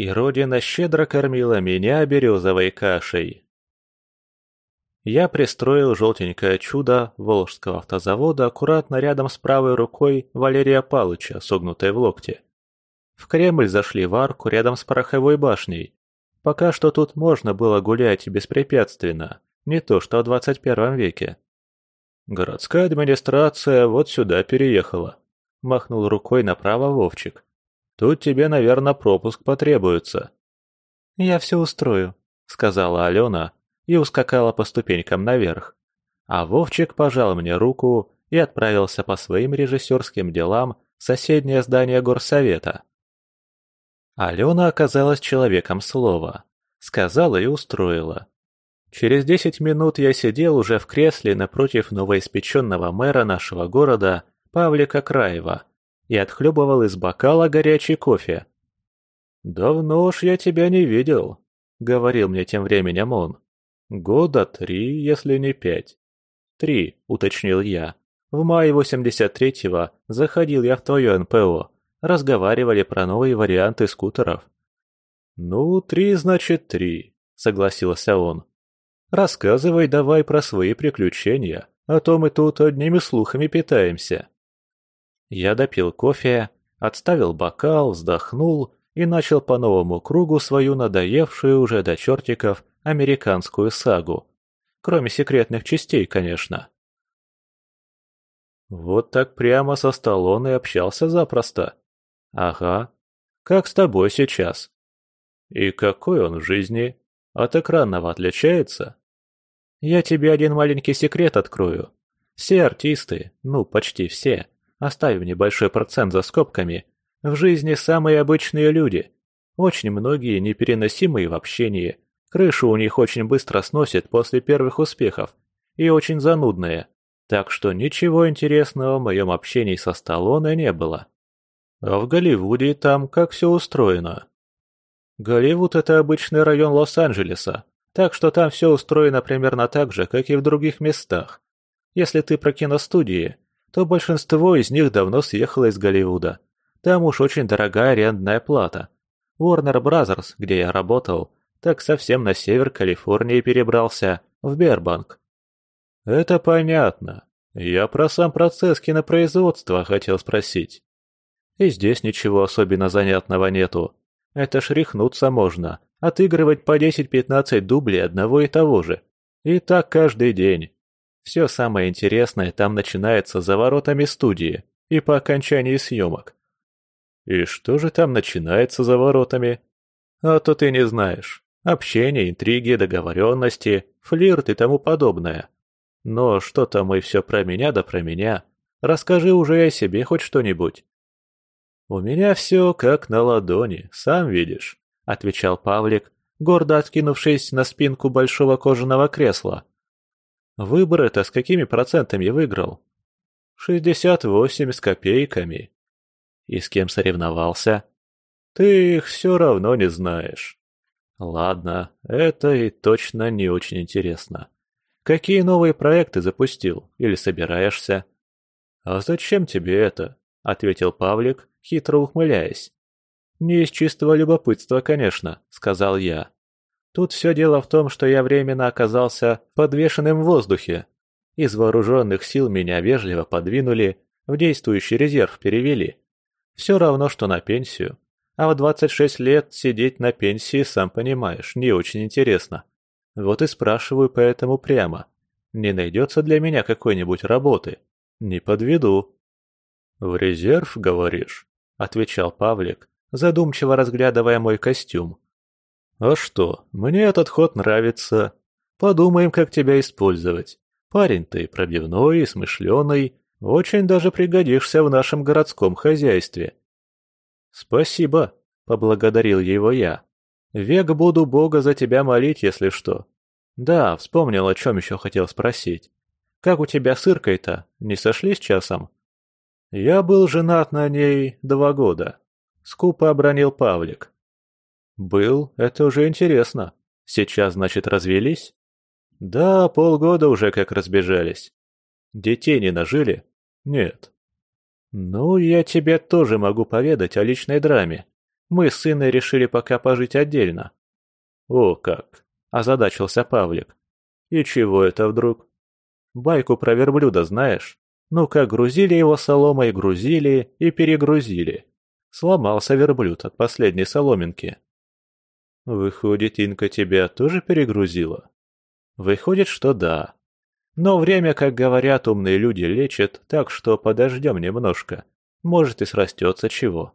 И родина щедро кормила меня березовой кашей. Я пристроил желтенькое чудо Волжского автозавода аккуратно рядом с правой рукой Валерия Палыча, согнутой в локте. В Кремль зашли в арку рядом с пороховой башней. Пока что тут можно было гулять беспрепятственно, не то что в 21 веке. Городская администрация вот сюда переехала. Махнул рукой направо Вовчик. Тут тебе, наверное, пропуск потребуется. Я все устрою, сказала Алена и ускакала по ступенькам наверх. А Вовчик пожал мне руку и отправился по своим режиссерским делам в соседнее здание горсовета. Алена оказалась человеком слова. Сказала и устроила. Через десять минут я сидел уже в кресле напротив новоиспеченного мэра нашего города Павлика Краева и отхлебывал из бокала горячий кофе. «Давно уж я тебя не видел», — говорил мне тем временем он. «Года три, если не пять». «Три», — уточнил я. «В мае 83-го заходил я в твое НПО. Разговаривали про новые варианты скутеров». «Ну, три значит три», — согласился он. Рассказывай давай про свои приключения, а то мы тут одними слухами питаемся». Я допил кофе, отставил бокал, вздохнул и начал по новому кругу свою надоевшую уже до чертиков американскую сагу. Кроме секретных частей, конечно. Вот так прямо со Сталлоне общался запросто. Ага. Как с тобой сейчас. И какой он в жизни? От экранного отличается? Я тебе один маленький секрет открою. Все артисты, ну почти все, оставив небольшой процент за скобками, в жизни самые обычные люди. Очень многие непереносимые в общении. Крышу у них очень быстро сносит после первых успехов. И очень занудные. Так что ничего интересного в моем общении со Сталлоне не было. А в Голливуде там как все устроено. Голливуд – это обычный район Лос-Анджелеса, так что там все устроено примерно так же, как и в других местах. Если ты про киностудии, то большинство из них давно съехало из Голливуда. Там уж очень дорогая арендная плата. Warner Brothers, где я работал, так совсем на север Калифорнии перебрался, в Бербанк. Это понятно. Я про сам процесс кинопроизводства хотел спросить. И здесь ничего особенно занятного нету. Это ж рехнуться можно, отыгрывать по 10-15 дублей одного и того же. И так каждый день. Все самое интересное там начинается за воротами студии и по окончании съемок. И что же там начинается за воротами? А то ты не знаешь. Общение, интриги, договоренности, флирт и тому подобное. Но что-то мы все про меня да про меня. Расскажи уже о себе хоть что-нибудь. У меня все как на ладони, сам видишь отвечал Павлик, гордо откинувшись на спинку большого кожаного кресла. Выборы-то с какими процентами выиграл? Шестьдесят восемь с копейками. И с кем соревновался? Ты их все равно не знаешь. Ладно, это и точно не очень интересно. Какие новые проекты запустил или собираешься? А зачем тебе это? Ответил Павлик, хитро ухмыляясь. «Не из чистого любопытства, конечно», — сказал я. «Тут все дело в том, что я временно оказался подвешенным в воздухе. Из вооруженных сил меня вежливо подвинули, в действующий резерв перевели. Все равно, что на пенсию. А в 26 лет сидеть на пенсии, сам понимаешь, не очень интересно. Вот и спрашиваю поэтому прямо. Не найдется для меня какой-нибудь работы? Не подведу». «В резерв, говоришь?» — отвечал Павлик, задумчиво разглядывая мой костюм. «А что, мне этот ход нравится. Подумаем, как тебя использовать. Парень ты пробивной и смышленый, очень даже пригодишься в нашем городском хозяйстве». «Спасибо», — поблагодарил его я. «Век буду Бога за тебя молить, если что». «Да, вспомнил, о чем еще хотел спросить. Как у тебя с Иркой-то? Не сошлись часом?» «Я был женат на ней два года», Скупо обронил Павлик. «Был, это уже интересно. Сейчас, значит, развелись?» «Да, полгода уже как разбежались. Детей не нажили?» «Нет». «Ну, я тебе тоже могу поведать о личной драме. Мы с сыном решили пока пожить отдельно». «О как!» – озадачился Павлик. «И чего это вдруг?» «Байку про верблюда знаешь? Ну как грузили его соломой, грузили и перегрузили. Сломался верблюд от последней соломинки». «Выходит, Инка тебя тоже перегрузила?» «Выходит, что да. Но время, как говорят умные люди, лечит, так что подождем немножко. Может и срастется чего».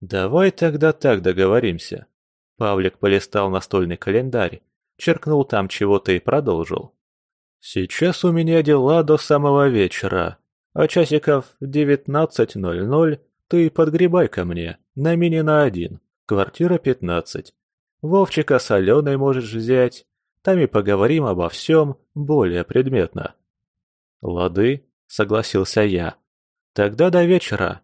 «Давай тогда так договоримся». Павлик полистал настольный календарь, черкнул там чего-то и продолжил. «Сейчас у меня дела до самого вечера, а часиков в девятнадцать ноль ноль ты подгребай ко мне, на Минина один, квартира пятнадцать. Вовчика с Аленой можешь взять, там и поговорим обо всем более предметно». «Лады», — согласился я. «Тогда до вечера».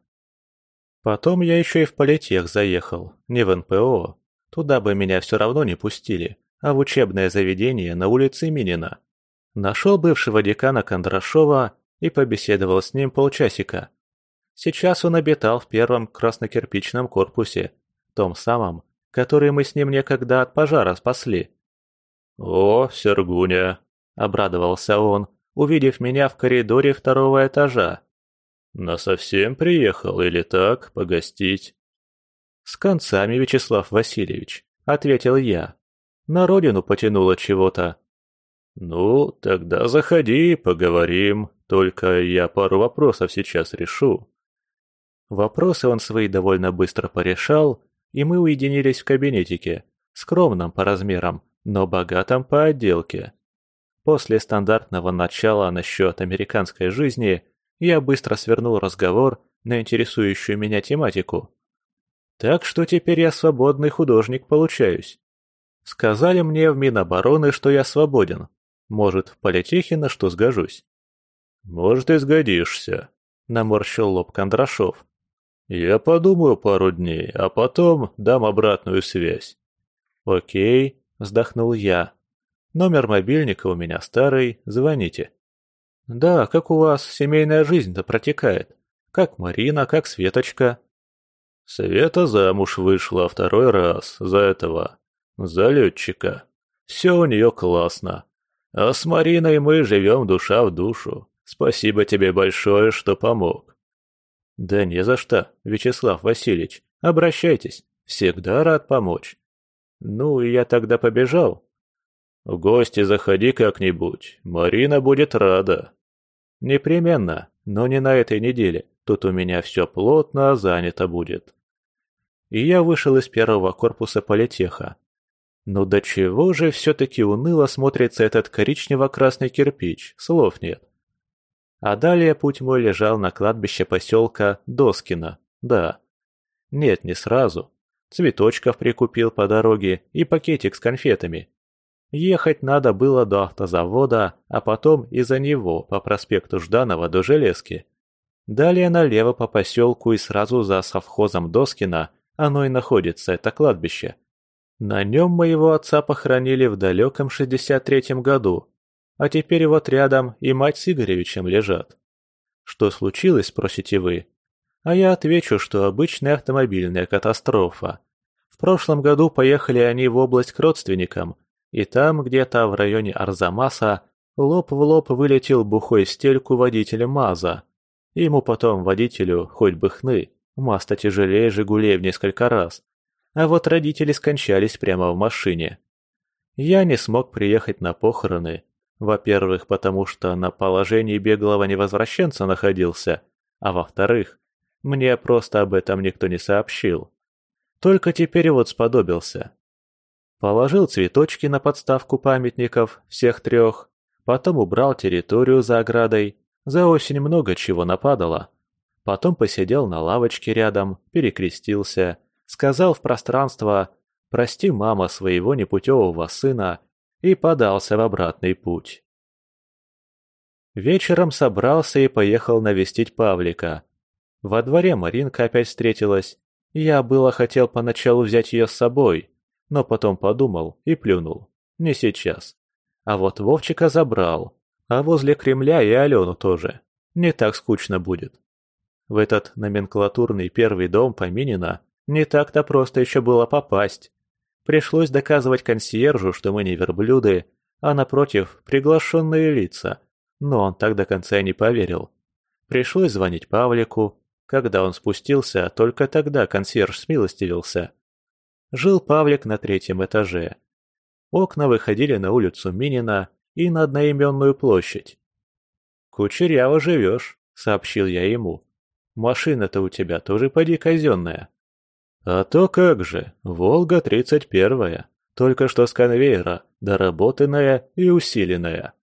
Потом я еще и в политех заехал, не в НПО. Туда бы меня все равно не пустили, а в учебное заведение на улице Минина. Нашел бывшего декана Кондрашова и побеседовал с ним полчасика. Сейчас он обитал в первом краснокирпичном корпусе, том самом, который мы с ним некогда от пожара спасли. «О, Сергуня!» – обрадовался он, увидев меня в коридоре второго этажа. «Насовсем приехал или так, погостить?» «С концами, Вячеслав Васильевич», – ответил я. «На родину потянуло чего-то». «Ну, тогда заходи, поговорим, только я пару вопросов сейчас решу». Вопросы он свои довольно быстро порешал, и мы уединились в кабинетике, скромном по размерам, но богатом по отделке. После стандартного начала насчет американской жизни я быстро свернул разговор на интересующую меня тематику. Так что теперь я свободный художник получаюсь. Сказали мне в Минобороны, что я свободен. Может, в политехе на что сгожусь. Может, и сгодишься, наморщил лоб Кондрашов. Я подумаю пару дней, а потом дам обратную связь. Окей, вздохнул я. Номер мобильника у меня старый, звоните. Да, как у вас семейная жизнь-то протекает? Как Марина, как Светочка? Света замуж вышла второй раз за этого, за летчика. Все у нее классно. А с Мариной мы живем душа в душу. Спасибо тебе большое, что помог. Да не за что, Вячеслав Васильевич. Обращайтесь. Всегда рад помочь. Ну, я тогда побежал. В гости заходи как-нибудь, Марина будет рада. Непременно, но не на этой неделе, тут у меня все плотно занято будет. И я вышел из первого корпуса политеха. Ну до чего же все-таки уныло смотрится этот коричнево-красный кирпич, слов нет. А далее путь мой лежал на кладбище поселка Доскино, да. Нет, не сразу цветочков прикупил по дороге и пакетик с конфетами. Ехать надо было до автозавода, а потом из-за него по проспекту Жданова до Железки. Далее налево по поселку и сразу за совхозом Доскина оно и находится, это кладбище. На нем моего отца похоронили в далеком 63-м году, а теперь вот рядом и мать с Игоревичем лежат. Что случилось, спросите вы? А я отвечу, что обычная автомобильная катастрофа. В прошлом году поехали они в область к родственникам, и там, где-то в районе Арзамаса, лоб в лоб вылетел бухой стельку водителя МАЗа. Ему потом, водителю, хоть бы хны, МАЗ-то тяжелее «Жигулей» в несколько раз. А вот родители скончались прямо в машине. Я не смог приехать на похороны. Во-первых, потому что на положении беглого невозвращенца находился, а во-вторых, мне просто об этом никто не сообщил. Только теперь вот сподобился. Положил цветочки на подставку памятников, всех трех, потом убрал территорию за оградой, за осень много чего нападало. Потом посидел на лавочке рядом, перекрестился, сказал в пространство «Прости, мама, своего непутевого сына» и подался в обратный путь. Вечером собрался и поехал навестить Павлика, во дворе Маринка опять встретилась. Я было хотел поначалу взять ее с собой, но потом подумал и плюнул. Не сейчас. А вот Вовчика забрал. А возле Кремля и Алену тоже. Не так скучно будет. В этот номенклатурный первый дом Поминина Не так-то просто еще было попасть. Пришлось доказывать консьержу, что мы не верблюды, а напротив, приглашенные лица. Но он так до конца и не поверил. Пришлось звонить Павлику. Когда он спустился, только тогда консьерж смилостивился. Жил Павлик на третьем этаже. Окна выходили на улицу Минина и на одноименную площадь. «Кучеряво живешь», — сообщил я ему. «Машина-то у тебя тоже поди казенная». «А то как же, Волга тридцать первая, только что с конвейера, доработанная и усиленная».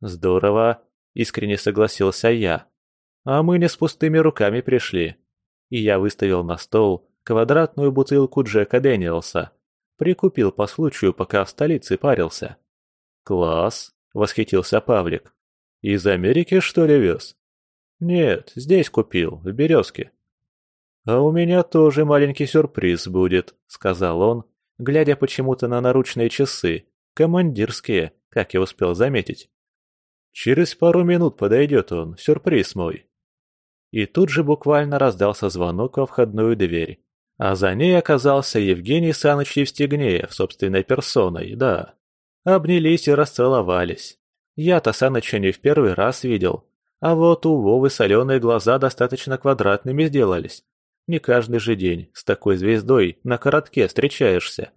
«Здорово», — искренне согласился я. «А мы не с пустыми руками пришли». И я выставил на стол квадратную бутылку Джека Дэниелса. Прикупил по случаю, пока в столице парился. «Класс!» — восхитился Павлик. «Из Америки, что ли, вез?» «Нет, здесь купил, в Березке». «А у меня тоже маленький сюрприз будет», — сказал он, глядя почему-то на наручные часы, командирские, как я успел заметить. «Через пару минут подойдет он, сюрприз мой». И тут же буквально раздался звонок во входную дверь. А за ней оказался Евгений Саныч Евстигнеев собственной персоной, да. Обнялись и расцеловались. Я-то Саныча не в первый раз видел, а вот у Вовы соленые глаза достаточно квадратными сделались. Не каждый же день с такой звездой на коротке встречаешься.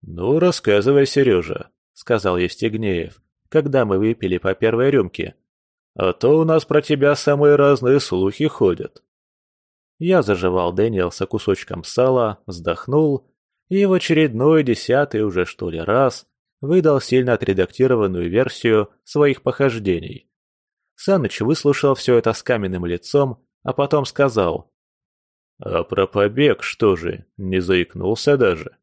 «Ну, рассказывай, Сережа», — сказал Евстигнеев, когда мы выпили по первой рюмке. «А то у нас про тебя самые разные слухи ходят». Я заживал Дэниелса кусочком сала, вздохнул и в очередной десятый уже что ли раз выдал сильно отредактированную версию своих похождений. Саныч выслушал все это с каменным лицом, а потом сказал а про побег что же, не заикнулся даже?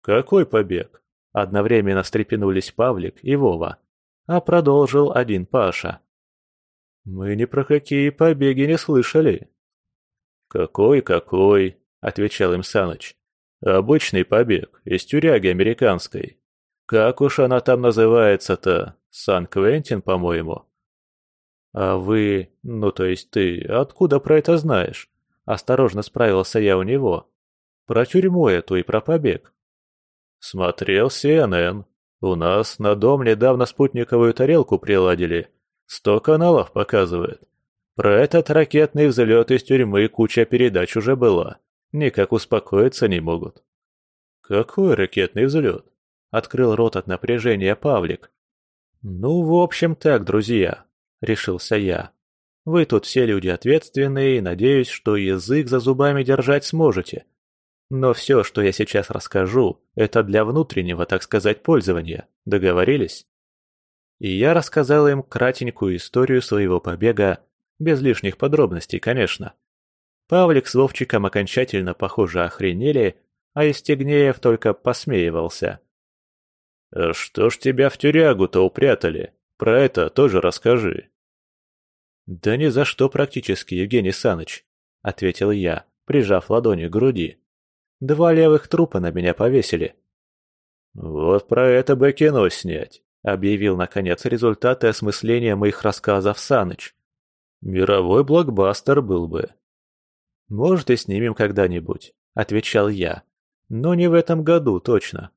Какой побег? Одновременно встрепенулись Павлик и Вова, а продолжил один Паша. Мы ни про какие побеги не слышали. Какой-какой, отвечал им Саныч. Обычный побег из тюряги американской. Как уж она там называется-то? Сан-Квентин, по-моему. «А вы, ну то есть ты, откуда про это знаешь?» Осторожно справился я у него. «Про тюрьму эту и про побег». «Смотрел CNN. У нас на дом недавно спутниковую тарелку приладили. Сто каналов показывает. Про этот ракетный взлет из тюрьмы куча передач уже была. Никак успокоиться не могут». «Какой ракетный взлет?» — открыл рот от напряжения Павлик. «Ну, в общем так, друзья. – решился я. «Вы тут все люди ответственные и надеюсь, что язык за зубами держать сможете. Но все, что я сейчас расскажу, это для внутреннего, так сказать, пользования. Договорились?» И я рассказал им кратенькую историю своего побега, без лишних подробностей, конечно. Павлик с Вовчиком окончательно, похоже, охренели, а Истегнеев только посмеивался. «А «Что ж тебя в тюрягу-то упрятали? Про это тоже расскажи». «Да ни за что практически, Евгений Саныч», — ответил я, прижав ладони к груди. «Два левых трупа на меня повесили». «Вот про это бы кино снять», — объявил, наконец, результаты осмысления моих рассказов Саныч. «Мировой блокбастер был бы». «Может, и снимем когда-нибудь», — отвечал я. «Но не в этом году, точно».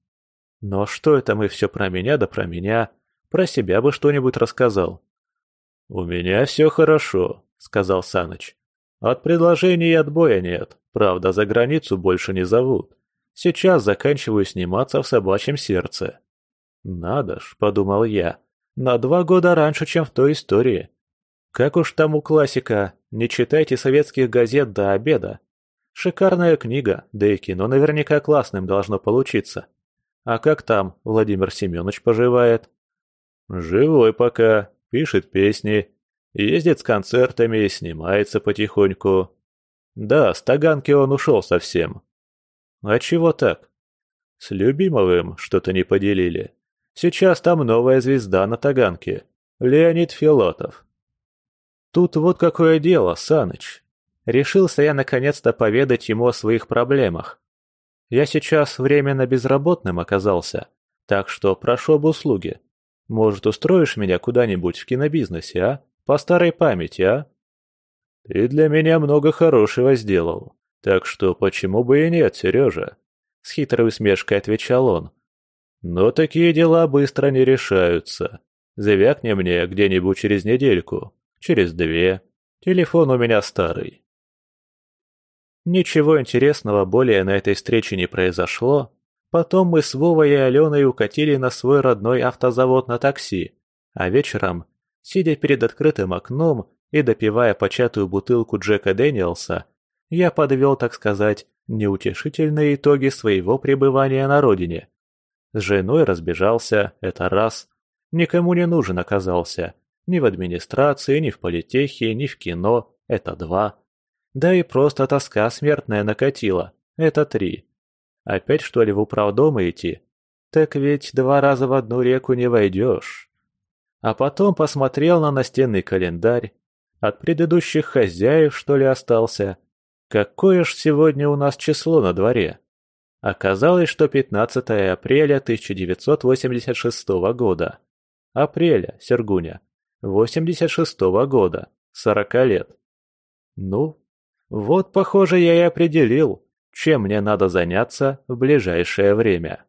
«Но что это мы все про меня да про меня? Про себя бы что-нибудь рассказал». «У меня все хорошо», — сказал Саныч. «От предложений отбоя нет, правда, за границу больше не зовут. Сейчас заканчиваю сниматься в собачьем сердце». «Надо ж», — подумал я, — «на два года раньше, чем в той истории». Как уж там у классика, не читайте советских газет до обеда. Шикарная книга, да и кино наверняка классным должно получиться. А как там Владимир Семенович поживает? Живой пока, пишет песни, ездит с концертами, снимается потихоньку. Да, с Таганки он ушел совсем. А чего так? С Любимовым что-то не поделили. Сейчас там новая звезда на Таганке. Леонид Филатов. Тут вот какое дело, Саныч. Решился я наконец-то поведать ему о своих проблемах. Я сейчас временно безработным оказался, так что прошу об услуге. Может, устроишь меня куда-нибудь в кинобизнесе, а? По старой памяти, а?» Ты для меня много хорошего сделал, так что почему бы и нет, Сережа?» С хитрой усмешкой отвечал он. «Но такие дела быстро не решаются. Завякни мне где-нибудь через недельку, через две. Телефон у меня старый». Ничего интересного более на этой встрече не произошло. Потом мы с Вовой и Аленой укатили на свой родной автозавод на такси, а вечером, сидя перед открытым окном и допивая початую бутылку Джека Дэниелса, я подвел, так сказать, неутешительные итоги своего пребывания на родине. С женой разбежался, это раз. Никому не нужен оказался. Ни в администрации, ни в политехе, ни в кино, это два. Да и просто тоска смертная накатила, это три. Опять что ли в управдом идти? Так ведь два раза в одну реку не войдешь. А потом посмотрел на настенный календарь. От предыдущих хозяев, что ли, остался? Какое ж сегодня у нас число на дворе? Оказалось, что 15 апреля 1986 года. Апреля, Сергуня. 86 года. 40 лет. Ну, вот, похоже, я и определил, чем мне надо заняться в ближайшее время.